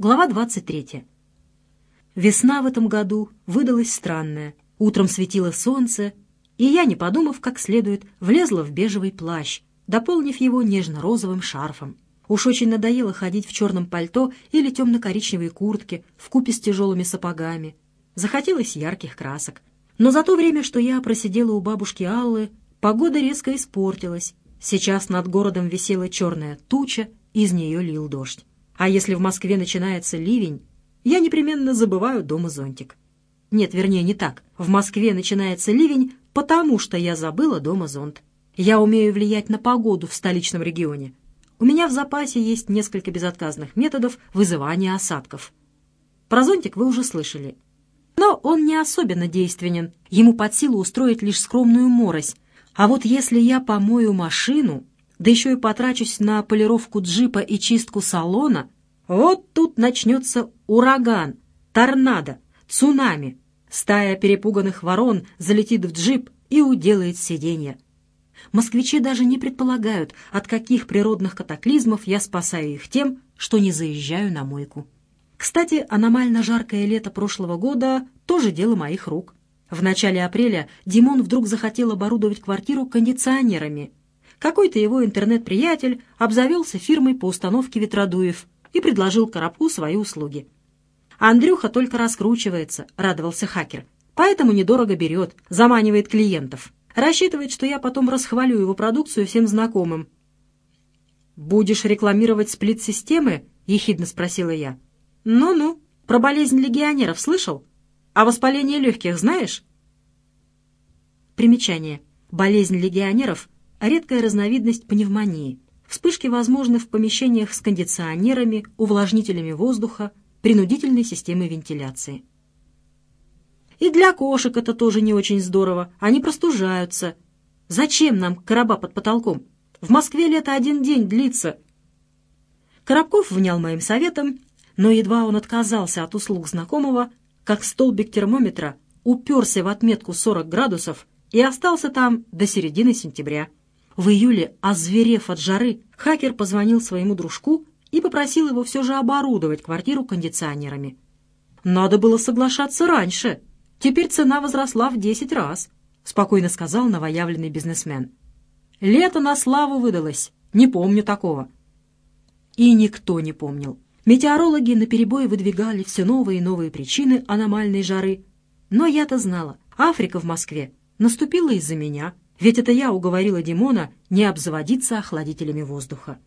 Глава 23. Весна в этом году выдалась странная. Утром светило солнце, и я, не подумав как следует, влезла в бежевый плащ, дополнив его нежно-розовым шарфом. Уж очень надоело ходить в черном пальто или темно-коричневой куртке в купе с тяжелыми сапогами. Захотелось ярких красок. Но за то время, что я просидела у бабушки Аллы, погода резко испортилась. Сейчас над городом висела черная туча, из нее лил дождь. А если в Москве начинается ливень, я непременно забываю дома зонтик. Нет, вернее, не так. В Москве начинается ливень, потому что я забыла дома зонт. Я умею влиять на погоду в столичном регионе. У меня в запасе есть несколько безотказных методов вызывания осадков. Про зонтик вы уже слышали. Но он не особенно действенен. Ему под силу устроить лишь скромную морось. А вот если я помою машину, да еще и потрачусь на полировку джипа и чистку салона, вот тут начнется ураган, торнадо, цунами. Стая перепуганных ворон залетит в джип и уделает сиденье. Москвичи даже не предполагают, от каких природных катаклизмов я спасаю их тем, что не заезжаю на мойку. Кстати, аномально жаркое лето прошлого года тоже дело моих рук. В начале апреля Димон вдруг захотел оборудовать квартиру кондиционерами. Какой-то его интернет-приятель обзавелся фирмой по установке ветродуев и предложил Коробку свои услуги. «Андрюха только раскручивается», — радовался хакер. «Поэтому недорого берет, заманивает клиентов. Рассчитывает, что я потом расхвалю его продукцию всем знакомым». «Будешь рекламировать сплит-системы?» — ехидно спросила я. «Ну-ну, про болезнь легионеров слышал? А воспаление легких знаешь?» Примечание. Болезнь легионеров — редкая разновидность пневмонии. Вспышки возможны в помещениях с кондиционерами, увлажнителями воздуха, принудительной системой вентиляции. И для кошек это тоже не очень здорово, они простужаются. Зачем нам короба под потолком? В Москве лето один день длится. Коробков внял моим советом, но едва он отказался от услуг знакомого, как столбик термометра уперся в отметку 40 градусов и остался там до середины сентября. В июле, озверев от жары, хакер позвонил своему дружку и попросил его все же оборудовать квартиру кондиционерами. «Надо было соглашаться раньше. Теперь цена возросла в десять раз», — спокойно сказал новоявленный бизнесмен. «Лето на славу выдалось. Не помню такого». И никто не помнил. Метеорологи наперебой выдвигали все новые и новые причины аномальной жары. Но я-то знала, Африка в Москве наступила из-за меня — ведь это я уговорила Димона не обзаводиться охладителями воздуха.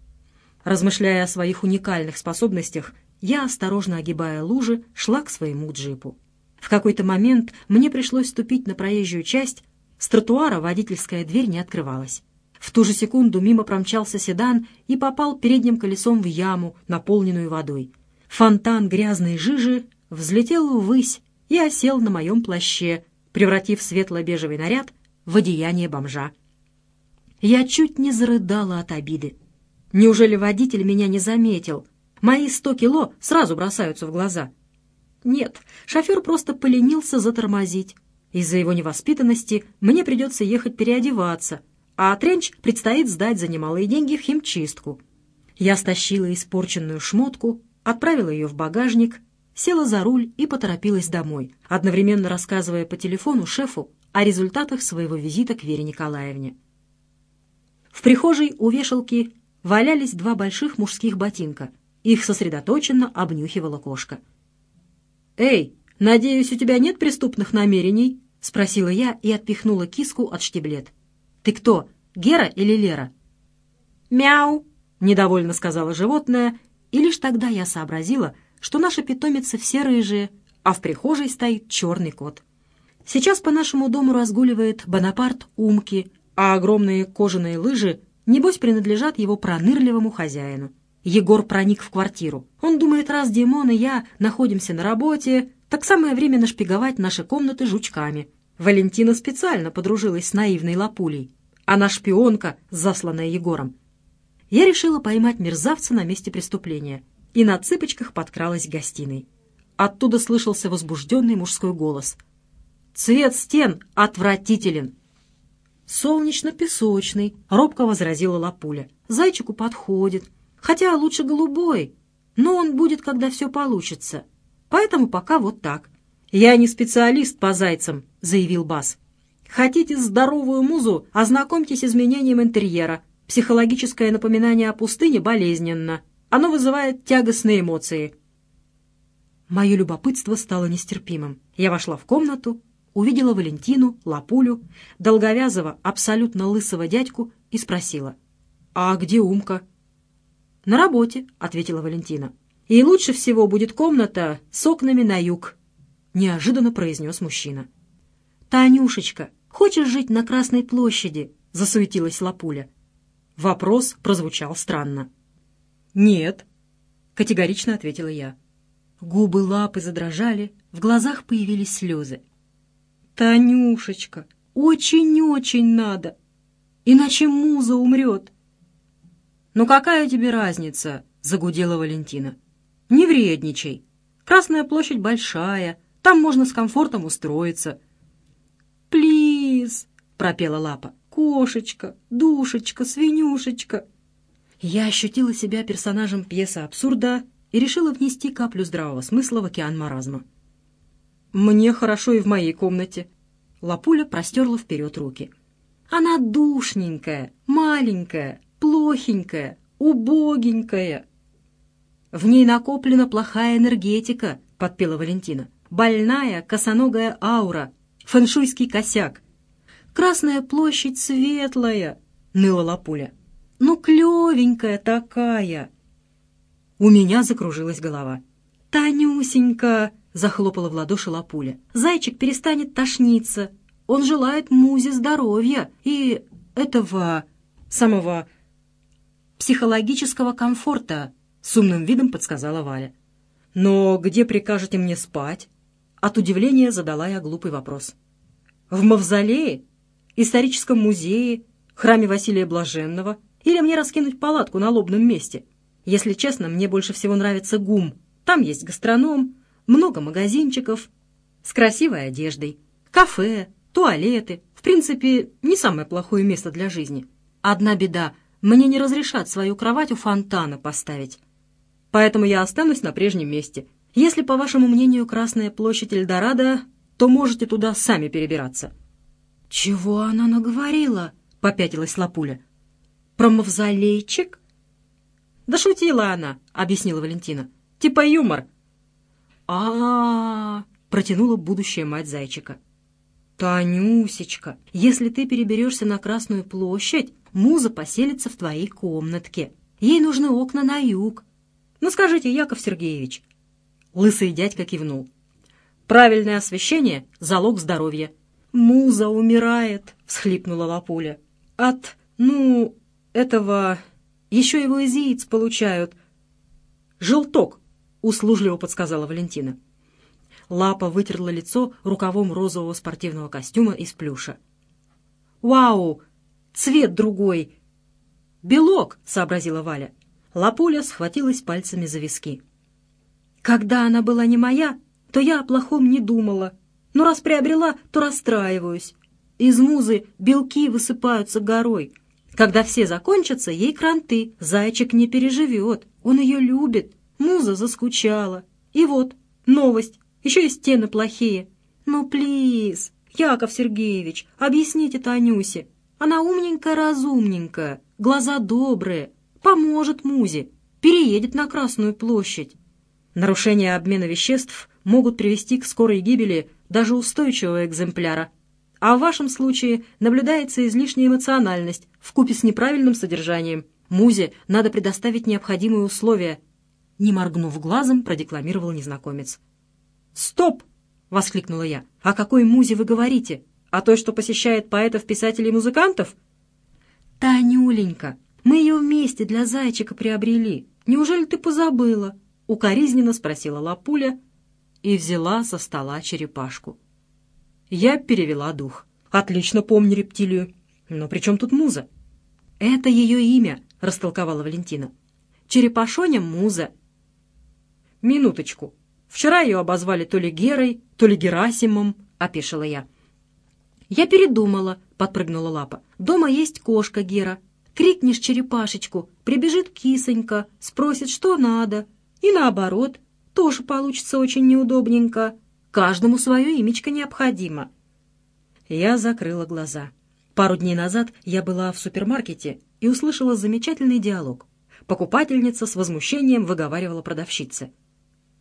Размышляя о своих уникальных способностях, я, осторожно огибая лужи, шла к своему джипу. В какой-то момент мне пришлось ступить на проезжую часть, с тротуара водительская дверь не открывалась. В ту же секунду мимо промчался седан и попал передним колесом в яму, наполненную водой. Фонтан грязной жижи взлетел ввысь и осел на моем плаще, превратив светло-бежевый наряд в одеяние бомжа. Я чуть не зарыдала от обиды. Неужели водитель меня не заметил? Мои сто кило сразу бросаются в глаза. Нет, шофер просто поленился затормозить. Из-за его невоспитанности мне придется ехать переодеваться, а Тренч предстоит сдать за немалые деньги в химчистку. Я стащила испорченную шмотку, отправила ее в багажник, села за руль и поторопилась домой, одновременно рассказывая по телефону шефу о результатах своего визита к Вере Николаевне. В прихожей у вешалки валялись два больших мужских ботинка. Их сосредоточенно обнюхивала кошка. «Эй, надеюсь, у тебя нет преступных намерений?» — спросила я и отпихнула киску от штиблет. «Ты кто, Гера или Лера?» «Мяу!» — недовольно сказала животное, и лишь тогда я сообразила, что наши питомицы все рыжие, а в прихожей стоит черный кот. Сейчас по нашему дому разгуливает Бонапарт Умки, а огромные кожаные лыжи, небось, принадлежат его пронырливому хозяину. Егор проник в квартиру. Он думает, раз Димон и я находимся на работе, так самое время нашпиговать наши комнаты жучками. Валентина специально подружилась с наивной Лапулей. Она шпионка, засланная Егором. Я решила поймать мерзавца на месте преступления и на цыпочках подкралась к гостиной. Оттуда слышался возбужденный мужской голос — Цвет стен отвратителен. Солнечно-песочный, робко возразила Лапуля. Зайчику подходит. Хотя лучше голубой. но он будет, когда все получится. Поэтому пока вот так. «Я не специалист по зайцам», — заявил Бас. «Хотите здоровую музу? Ознакомьтесь с изменением интерьера. Психологическое напоминание о пустыне болезненно. Оно вызывает тягостные эмоции». Мое любопытство стало нестерпимым. Я вошла в комнату, увидела Валентину, Лапулю, долговязого, абсолютно лысого дядьку и спросила. «А где Умка?» «На работе», — ответила Валентина. «И лучше всего будет комната с окнами на юг», — неожиданно произнес мужчина. «Танюшечка, хочешь жить на Красной площади?» — засуетилась Лапуля. Вопрос прозвучал странно. «Нет», — категорично ответила я. Губы лапы задрожали, в глазах появились слезы. «Танюшечка, очень-очень надо, иначе муза умрет». «Ну какая тебе разница?» — загудела Валентина. «Не вредничай. Красная площадь большая, там можно с комфортом устроиться». «Плиз!» — пропела лапа. «Кошечка, душечка, свинюшечка!» Я ощутила себя персонажем пьесы абсурда и решила внести каплю здравого смысла в океан маразма. «Мне хорошо и в моей комнате». Лапуля простерла вперед руки. «Она душненькая, маленькая, плохенькая, убогенькая». «В ней накоплена плохая энергетика», — подпела Валентина. «Больная, косоногая аура, фэншуйский косяк». «Красная площадь светлая», — ныла Лапуля. «Ну, клевенькая такая». У меня закружилась голова. «Танюсенька!» — захлопала в ладоши Лапуля. «Зайчик перестанет тошниться. Он желает музе здоровья и этого самого психологического комфорта», — с умным видом подсказала Валя. «Но где прикажете мне спать?» От удивления задала я глупый вопрос. «В мавзолее? Историческом музее? Храме Василия Блаженного? Или мне раскинуть палатку на лобном месте?» Если честно, мне больше всего нравится ГУМ. Там есть гастроном, много магазинчиков с красивой одеждой, кафе, туалеты. В принципе, не самое плохое место для жизни. Одна беда — мне не разрешат свою кровать у фонтана поставить. Поэтому я останусь на прежнем месте. Если, по вашему мнению, Красная площадь Эльдорадо, то можете туда сами перебираться». «Чего она наговорила?» — попятилась Лапуля. «Про мавзолейчик?» «Да шутила она», — объяснила Валентина. «Типа юмор». А, протянула будущая мать зайчика. «Танюсечка, если ты переберешься на Красную площадь, муза поселится в твоей комнатке. Ей нужны окна на юг. Ну скажите, Яков Сергеевич». Лысый дядька кивнул. «Правильное освещение — залог здоровья». «Муза умирает», — всхлипнула Лапуля. «От, ну, этого еще его из яиц получают. «Желток», — услужливо подсказала Валентина. Лапа вытерла лицо рукавом розового спортивного костюма из плюша. «Вау! Цвет другой!» «Белок!» — сообразила Валя. Лапуля схватилась пальцами за виски. «Когда она была не моя, то я о плохом не думала. Но раз приобрела, то расстраиваюсь. Из музы белки высыпаются горой. Когда все закончатся, ей кранты. Зайчик не переживет. Он ее любит. Муза заскучала. И вот, новость. Еще и стены плохие. Ну, плиз, Яков Сергеевич, объясните Танюсе. Она умненькая-разумненькая, глаза добрые. Поможет Музе. Переедет на Красную площадь. Нарушения обмена веществ могут привести к скорой гибели даже устойчивого экземпляра а в вашем случае наблюдается излишняя эмоциональность вкупе с неправильным содержанием. Музе надо предоставить необходимые условия. Не моргнув глазом, продекламировал незнакомец. «Стоп!» — воскликнула я. «О какой музе вы говорите? О той, что посещает поэтов, писателей и музыкантов?» «Танюленька, мы ее вместе для зайчика приобрели. Неужели ты позабыла?» — укоризненно спросила Лапуля и взяла со стола черепашку. Я перевела дух. «Отлично помню рептилию. Но при чем тут муза?» «Это ее имя», — растолковала Валентина. «Черепашоня Муза». «Минуточку. Вчера ее обозвали то ли Герой, то ли Герасимом», — опешила я. «Я передумала», — подпрыгнула Лапа. «Дома есть кошка Гера. Крикнешь черепашечку, прибежит кисонька, спросит, что надо. И наоборот, тоже получится очень неудобненько. Каждому свое имечко необходимо. Я закрыла глаза. Пару дней назад я была в супермаркете и услышала замечательный диалог. Покупательница с возмущением выговаривала продавщице.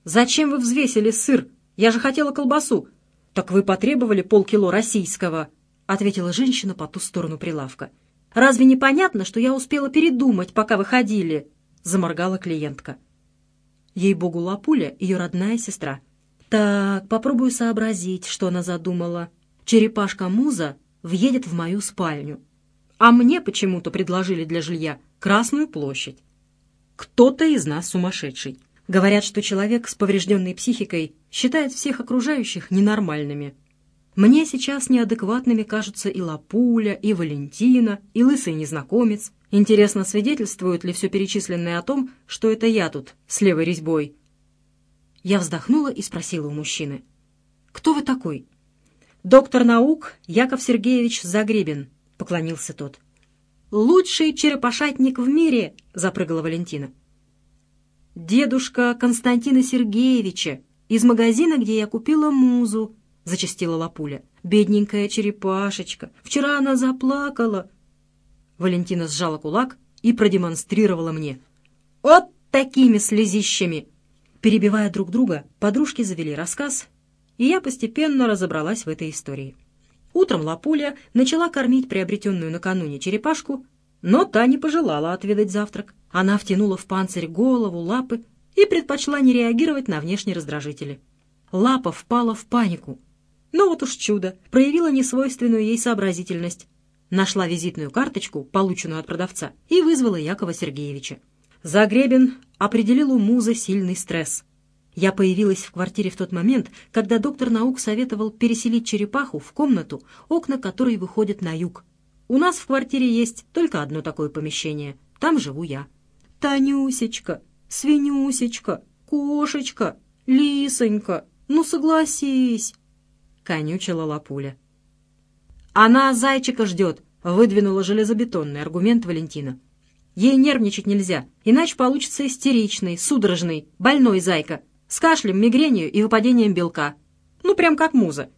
«Зачем вы взвесили сыр? Я же хотела колбасу». «Так вы потребовали полкило российского», — ответила женщина по ту сторону прилавка. «Разве не понятно, что я успела передумать, пока вы ходили?» — заморгала клиентка. Ей-богу, Лапуля — ее родная сестра. Так, попробую сообразить, что она задумала. Черепашка-муза въедет в мою спальню. А мне почему-то предложили для жилья Красную площадь. Кто-то из нас сумасшедший. Говорят, что человек с поврежденной психикой считает всех окружающих ненормальными. Мне сейчас неадекватными кажутся и Лапуля, и Валентина, и лысый незнакомец. Интересно, свидетельствует ли все перечисленное о том, что это я тут с левой резьбой? Я вздохнула и спросила у мужчины. «Кто вы такой?» «Доктор наук Яков Сергеевич Загребин», — поклонился тот. «Лучший черепашатник в мире!» — запрыгала Валентина. «Дедушка Константина Сергеевича из магазина, где я купила музу», — зачастила Лапуля. «Бедненькая черепашечка! Вчера она заплакала!» Валентина сжала кулак и продемонстрировала мне. «Вот такими слезищами!» Перебивая друг друга, подружки завели рассказ, и я постепенно разобралась в этой истории. Утром Лапуля начала кормить приобретенную накануне черепашку, но та не пожелала отведать завтрак. Она втянула в панцирь голову, лапы и предпочла не реагировать на внешние раздражители. Лапа впала в панику. Но вот уж чудо, проявила несвойственную ей сообразительность. Нашла визитную карточку, полученную от продавца, и вызвала Якова Сергеевича. Загребин определил у музы сильный стресс. Я появилась в квартире в тот момент, когда доктор наук советовал переселить черепаху в комнату, окна которой выходят на юг. У нас в квартире есть только одно такое помещение. Там живу я. «Танюсечка, свинюсечка, кошечка, лисонька, ну согласись!» — конючила Лапуля. «Она зайчика ждет», — выдвинула железобетонный аргумент Валентина. «Ей нервничать нельзя, иначе получится истеричный, судорожный, больной зайка, с кашлем, мигренью и выпадением белка. Ну, прям как муза».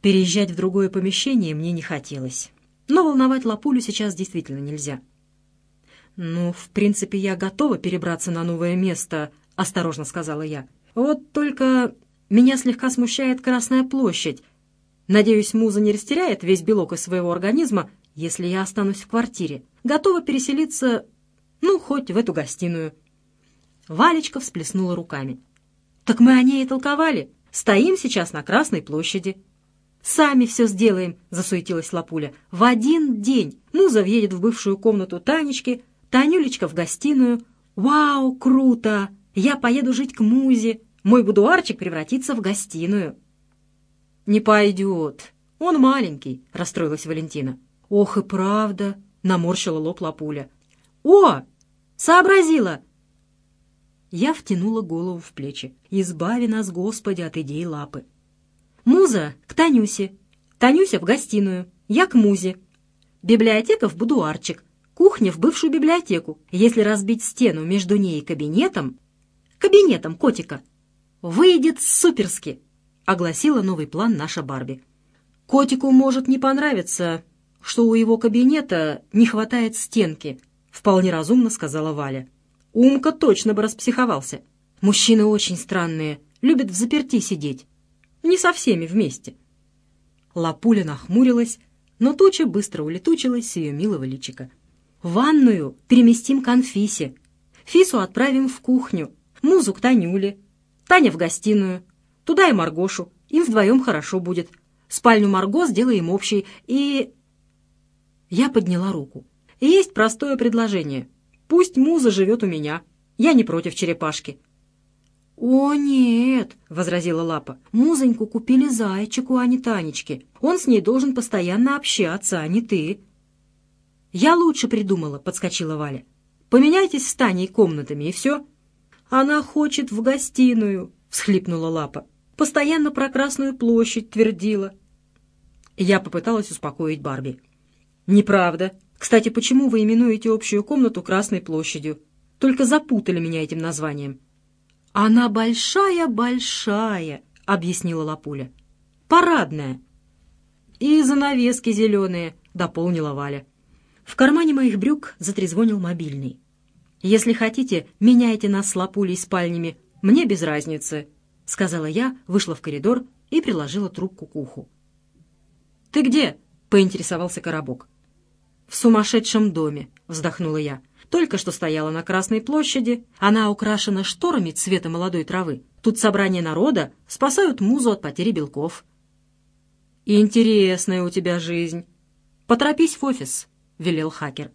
Переезжать в другое помещение мне не хотелось. Но волновать Лапулю сейчас действительно нельзя. «Ну, в принципе, я готова перебраться на новое место», — осторожно сказала я. «Вот только меня слегка смущает Красная площадь. Надеюсь, муза не растеряет весь белок из своего организма, если я останусь в квартире. Готова переселиться, ну, хоть в эту гостиную». Валечка всплеснула руками. «Так мы о ней и толковали. Стоим сейчас на Красной площади». «Сами все сделаем», — засуетилась Лапуля. «В один день Муза въедет в бывшую комнату Танечки, Танюлечка в гостиную. Вау, круто! Я поеду жить к Музе. Мой будуарчик превратится в гостиную». «Не пойдет. Он маленький», — расстроилась Валентина. «Ох и правда», — наморщила лоб Лапуля. «О, сообразила!» Я втянула голову в плечи. «Избави нас, Господи, от идей лапы!» Муза к Танюсе, Танюся в гостиную, я к Музе. Библиотека в будуарчик, кухня в бывшую библиотеку. Если разбить стену между ней и кабинетом... Кабинетом котика. Выйдет суперски, огласила новый план наша Барби. Котику может не понравиться, что у его кабинета не хватает стенки, вполне разумно сказала Валя. Умка точно бы распсиховался. Мужчины очень странные, любят в заперти сидеть. Не со всеми вместе. Лапуля нахмурилась, но туча быстро улетучилась с ее милого личика. «Ванную переместим к Анфисе. Фису отправим в кухню, Музу к Танюле, Таня в гостиную, туда и Маргошу. Им вдвоем хорошо будет. Спальню Марго сделаем общей и...» Я подняла руку. «Есть простое предложение. Пусть Муза живет у меня. Я не против черепашки. «О, нет!» — возразила Лапа. «Музоньку купили зайчику, а не Танечке. Он с ней должен постоянно общаться, а не ты». «Я лучше придумала», — подскочила Валя. «Поменяйтесь с Таней комнатами, и все». «Она хочет в гостиную», — всхлипнула Лапа. «Постоянно про Красную площадь твердила». Я попыталась успокоить Барби. «Неправда. Кстати, почему вы именуете общую комнату Красной площадью? Только запутали меня этим названием». «Она большая-большая», — объяснила Лапуля. «Парадная». «И занавески зеленые», — дополнила Валя. В кармане моих брюк затрезвонил мобильный. «Если хотите, меняйте нас с Лапулей спальнями. Мне без разницы», — сказала я, вышла в коридор и приложила трубку к уху. «Ты где?» — поинтересовался Коробок. «В сумасшедшем доме», — вздохнула я. «Только что стояла на Красной площади. Она украшена шторами цвета молодой травы. Тут собрание народа, спасают музу от потери белков». «Интересная у тебя жизнь. Поторопись в офис», — велел хакер.